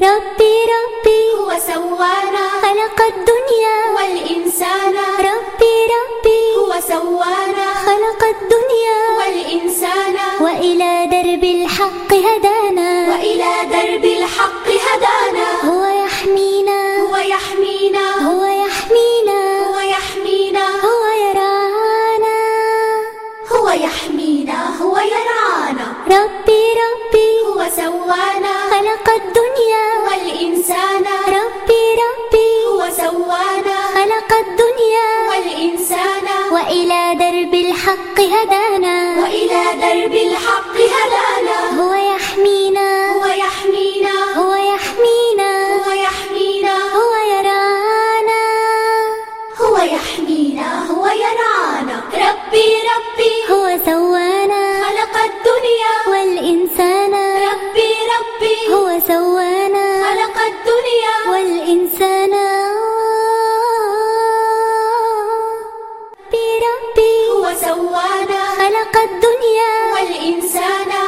ربي ربي. هو سوانا. خلق الدنيا. والإنسان. ربي ربي. هو سوانا. خلق الدنيا. والإنسان. وإلى درب الحق هدانا. وإلى درب الحق هدانا. هو يحمينا. هو يحمينا. هو يحمينا. هو يحمينا. هو يرانا. هو يحمينا. هو يرعانا ربي ربي. هو سوانا. خلق الدنيا. وإلى درب الحق هدانا. وإلى درب الحق هدانا.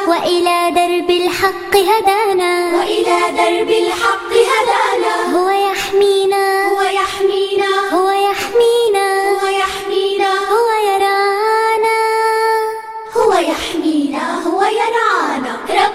وإلى درب الحق هدانا. وإلى درب الحق هدانا. هو يحمينا. هو يحمينا. هو يحمينا. هو يحمينا. هو يرانا. هو يحمينا. هو يرانا.